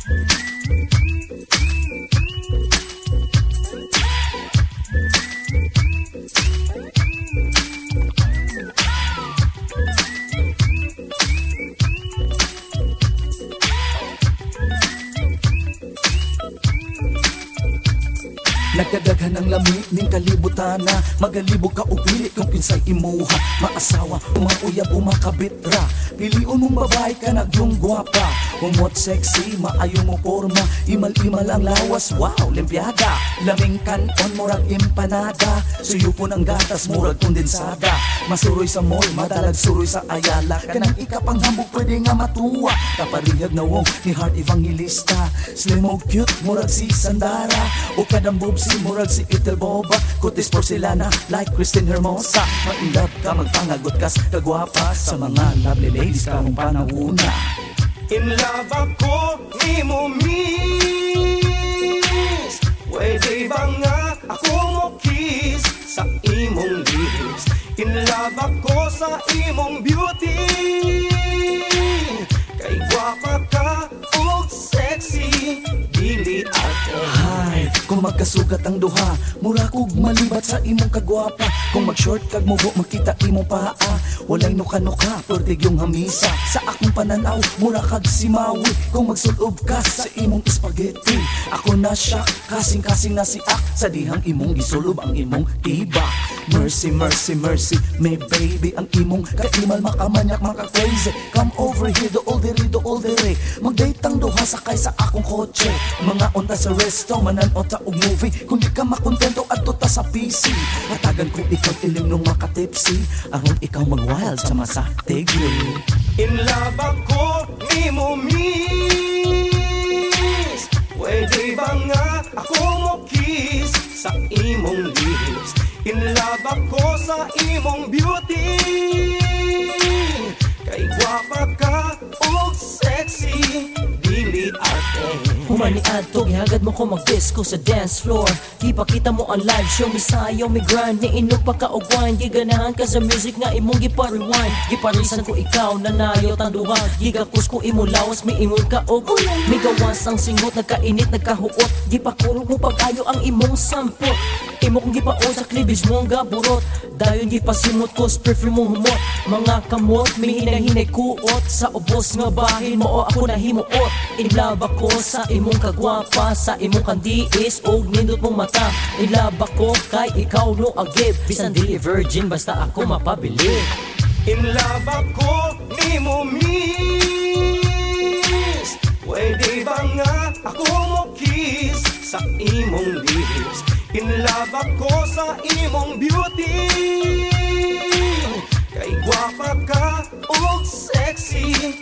Nagkadaghan ang lami ning kalibutan na Magalibog ka upili kung kinsay imuha. Maasawa, umauyab, umakabitra Piliun mong babae ka nagyong gwapa. Humot sexy, maayo mo forma Imal-imal ang lawas, wow, limpiada Laming kanon, murag empanada. Suyo po ng gatas, murag kondensada. Masuroy sa mall, madalag suroy sa ayala. Kanang ikapanghambog, pwede nga matuwa. Kaparihag na wong ni Heart Evangelista. Slim o cute, murag si Sandara. O kadang si murag si Itel Boba. Kutis porcelana, like Christine Hermosa. Ma-in-love ka, magpangagot kas kagwapa. Sa mga lovely ladies ka mong panahuna. In love ako ni mo miss. Pwede ba nga ako mo kiss Sa imong lips? In love ako sa imong beauty kung magkasugat ang duha Mura kog malibat sa imong kagwapa. Kung mag-short kag mubo makita imong paa. Walay nuka-nuka, purtig yung hamisa. Sa akong pananaw, mura kag simawi Kung magsulob ka sa imong spaghetti Ako na siya, kasing-kasing na si Sa dihang imong gisulob ang imong tiba. Mercy, mercy, mercy, may baby Ang imong kaimal makamanyak, maka-crazy Come over here, do all diri, do all diri Mag-date ang duha sakay sa akong kotse. Mga unta sa resto, mananota og movie Kung di ka makontento, adto ta sa PC Hatagan ko ikaw ilim nung makatipsy. Aron ikaw mag-wild sa masa tigre In love ako ni mo miss. Pwede ba nga ako mo kiss Sa imong lips? In love ako sa imong beauty Humani adto, gihagad mo ko mag-disco sa dance floor. Ipakita mo ang live show, misayaw, may grind. Ni inog pa ka og wine, giganahan ka sa music nga imong gipa-rewind. Giparisan ko ikaw, nanayo tanduhan. Gigakus ko imo lawas, may imong ka og May gawas ang singot, nagkainit, nagkahuot. Gipakurog mo pag-ayo ang imong sampot Imo kong gipaon cleavage mo ang gaburot. Dayon gipasimot ko sa perfume mong humot. Mga kamot, may hinay-hinay kuot. Sa ubos nga bahin mo o ako nahimuot In love ako sa imong kagwapa Sa imong kandiis o nindot mong mata. In love ako kay ikaw no agib. Bisan dili virgin basta ako mapabili. In love ako ni mo miss. Pwede ba nga ako mo kiss Sa imong In love ako sa imong beauty. Kay gwapa ka ug sexy